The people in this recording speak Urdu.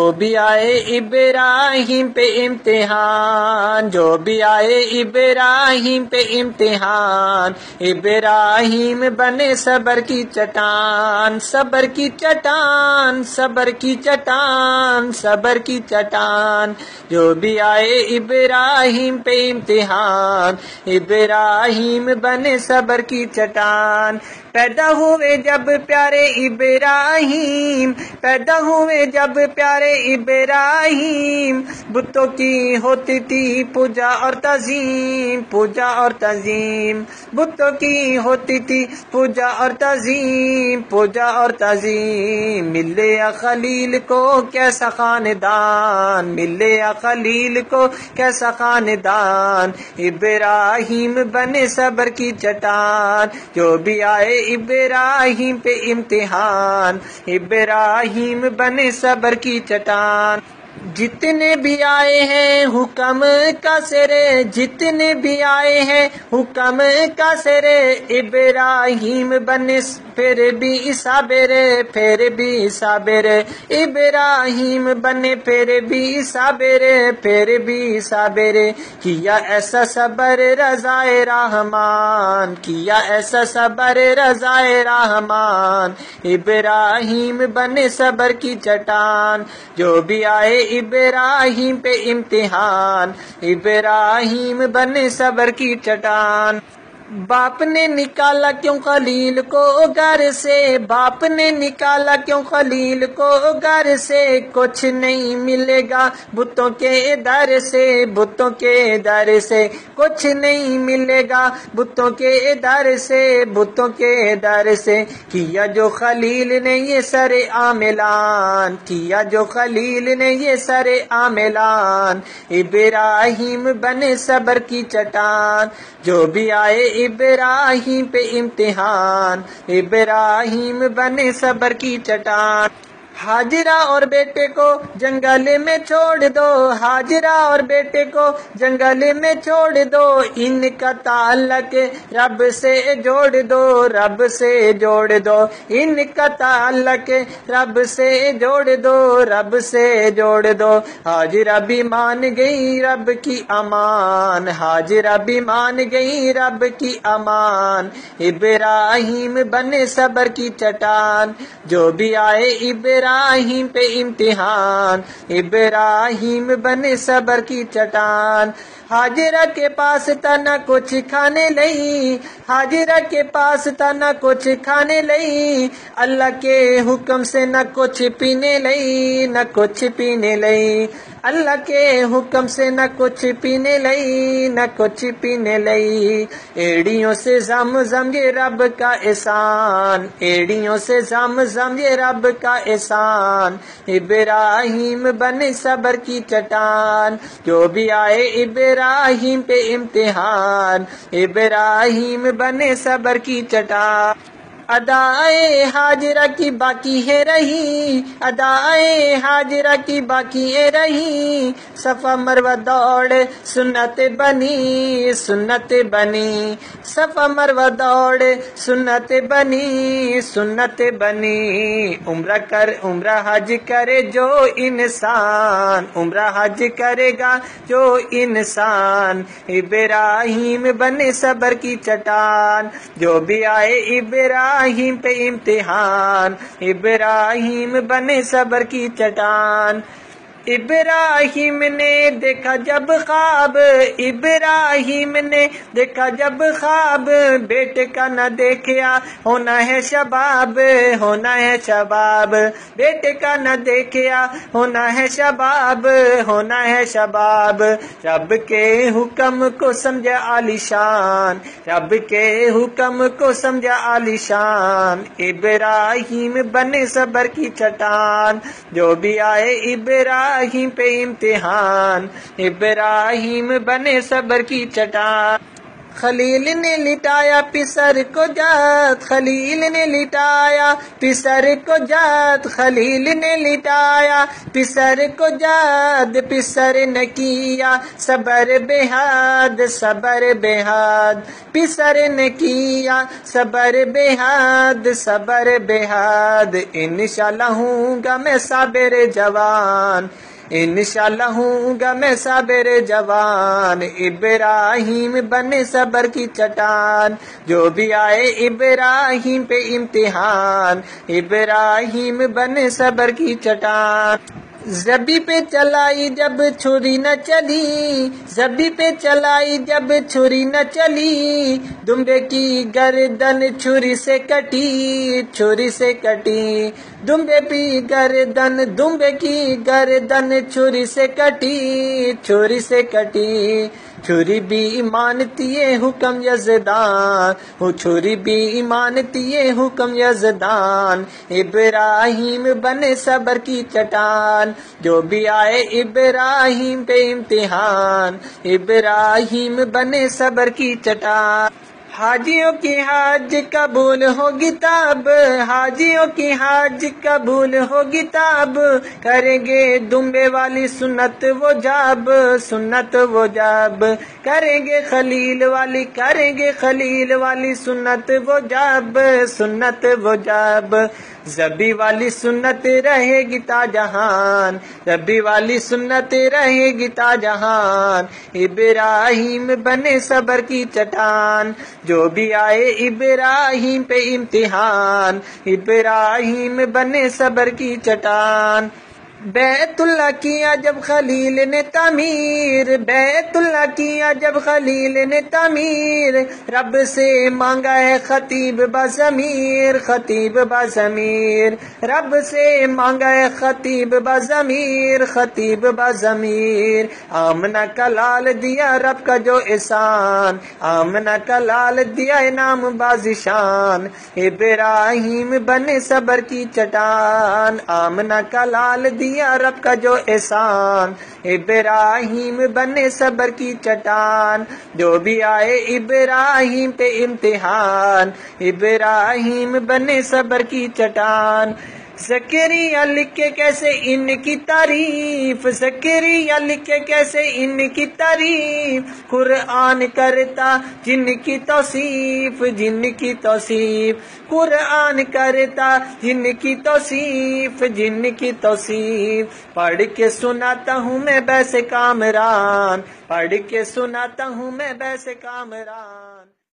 جو بھی آئے ابراہیم پہ امتحان، جو بھی آئے ابراہیم پہ امتحان، ابراہیم بنے صبر کی چٹان، صبر کی چٹان، صبر کی چٹان، صبر کی چٹان۔ جو بھی آئے ابراہیم پہ امتحان، ابراہیم بنے صبر کی چٹان۔ پیدا ہوئے جب پیارے ابراہیم، پیدا ہوئے جب پیارے ابراہیم، بتوں کی ہوتی تھی پوجا اور تزیم پوجا اور تزیم بتوں کی ہوتی تھی پوجا اور تزیم پوجا اور تزیم ملے خلیل کو کیسا خاندان، ملے خلیل کو کیسا خاندان، ابراہیم بنے صبر کی چٹان، جو بھی آئے ابراہیم پہ امتحان۔ ابراہیم بنے صبر کی چٹان۔ جتنے بھی آئے ہیں، حکم کا سرے جتنے بھی آئے ہیں، حکم کا سرے ابراہیم بنے پھر بھی صابر پھر بھی صابر ابراہیم بنے پھر بھی صابر پھر بھی صابر کیا ایسا صبر رضا رحمان، کیا ایسا صبر رضا رحمان۔ ابراہیم بنے صبر کی چٹان، جو بھی آئے ابراہیم پہ امتحان۔ ابراہیم بنے صبر کی چٹان۔ باپ نے نکالا کیوں خلیل کو گھر سے؟ باپ نے نکالا کیوں خلیل کو گھر سے؟ کچھ نہیں ملے گا بتوں کے در سے، بتوں کے در سے۔ کچھ نہیں ملے گا بتوں کے در سے، بتوں کے در سے۔ کیا جو خلیل نے یہ سر عاملان، کیا جو خلیل نے یہ سر عاملان؟ ابراہیم بنے صبر کی چٹان۔ جو بھی آئے ابراہیم پہ امتحان۔ ابراہیم بنے صبر کی چٹان۔ حاجرہ اور بیٹے کو جنگل میں چھوڑ دو، حاجرہ اور بیٹے کو جنگل میں چھوڑ دو۔ ان کا تعلق رب سے جوڑ دو، رب سے جوڑ دو۔ ان کا تعلق رب سے جوڑ دو، رب سے جوڑ دو۔ حاجرہ بھی مان گئی رب کی امان، حاجرہ بھی مان گئی رب کی امان۔ ابراہیم بنے صبر کی چٹان، جو بھی آئے ابراہیم ابراہیم پہ امتحان، ابراہیم بنے صبر کی چٹان۔ حاجرہ کے پاس تھا نہ کچھ کھانے لئی، حاجرہ کے پاس تھا نہ کچھ کھانے لئی۔ اللہ کے حکم سے نہ کچھ پینے لئی، نہ کچھ پینے لئی۔ اللہ کے حکم سے نہ کچھ پینے لئی، نہ کچھ پینے لئی۔ ایڑیوں سے زم زم یہ رب کا احسان۔ ایڑیوں سے زم زم یہ رب کا احسان۔ ابراہیم بنے صبر کی چٹان۔ جو بھی آئے ابراہیم پہ امتحان۔ ابراہیم بنے صبر کی چٹان۔ ادائے حاجرہ کی باقی ہے رہی، ادائے حاجرہ کی باقی ہے رہی۔ صفا مرو دوڑ، سنت بنی سنت بنی۔ صفا مرو دوڑ، سنت بنی سنت بنی۔ عمرہ کر، عمرہ حج کرے جو انسان، عمرہ حج کرے گا جو انسان۔ ابراہیم بنے صبر کی چٹان، جو بھی آئے ابراہیم ابراہیم پہ امتحان ابراہیم بنے صبر کی چٹان۔ ابراہیم نے دیکھا جب خواب، ابراہیم نے دیکھا جب خواب، بیٹے کا نہ دیکھیا، ہونا ہے شباب، ہونا ہے شباب، بیٹے کا نہ دیکھیا، ہونا ہے شباب، ہونا ہے شباب، رب کے حکم کو سمجھا عالی شان، رب کے حکم کو سمجھا عالی شان، ابراہیم بنے صبر کی چٹان، جو بھی آئے ابراہیم پہ امتحان ابراہیم بنے صبر کی چٹان۔ خلیل نے لٹایا، پسر کو جات، خلیل نے لٹایا، پسر کو جات، خلیل نے لٹایا، پسر کو جات، پسر نے کیا، صبر بہاد صبر بہاد پسر نے کیا، صبر بہاد صبر بہاد انشاءاللہ ہوں گا میں صابر جوان۔ انشاءاللہ ہوں گا میں صابر جوان، ابراہیم بن صبر کی چٹان۔ جو بھی آئے ابراہیم پہ امتحان، ابراہیم بن صبر کی چٹان۔ زبی پہ چلائی جب چھری نہ چلی، زبی پہ چلائی جب چھری نہ چلی، دمبے کی گردن چھری سے کٹی، چھری سے کٹی، دمبے پی گردن، دمبے کی گردن چھری سے کٹی، چھری سے کٹی چھری بھی ایمانتی یہ حکم یزدان، ہو چھری بھی ایمانتی یہ حکم یزدان۔ ابراہیم بنے صبر کی چٹان، جو بھی آئے ابراہیم پہ امتحان۔ ابراہیم بنے صبر کی چٹان۔ حاجیوں کی حاج قبول ہوگی تاب، حاجیوں کی حاج قبول ہوگی تاب۔ کریں گے دمبے والی سنت وہ جاب، سنت وہ جاب۔ کریں گے خلیل والی، کریں گے خلیل والی سنت وہ جاب، سنت وہ جاب۔ زبی والی سنت رہے گی تا جہان زبی والی سنت رہے گی تا جہان ابراہیم بنے صبر کی چٹان۔ جو بھی آئے ابراہیم پہ امتحان ابراہیم بنے صبر کی چٹان۔ بیت اللہ کیا جب خلیل نے تعمیر بیت اللہ کیا جب خلیل نے تعمیر۔ رب سے مانگا ہے خطیب بزمیر خطیب بزمیر رب سے مانگا ہے خطیب بزمیر خطیب بزمیر آمنا کا لال دیا رب کا جو احسان آمنا کا لال دیا نام بازشان ابراہیم بنے صبر کی چٹان آمنا کا لال دیا رب کا جو احسان، ابراہیم بنے صبر کی چٹان۔ جو بھی آئے ابراہیم پہ امتحان، ابراہیم بنے صبر کی چٹان۔ زکریہ لکھے کیسے ان کی تعریف زکریہ لکھے کیسے ان کی تعریف؟ قرآن کرتا جن کی توصیف، جن کی توصیف۔ قرآن کرتا جن کی توصیف، جن کی توصیف۔ پڑھ کے سناتا ہوں میں بیسے کامران۔ پڑھ کے سناتا ہوں میں بیسے کامران۔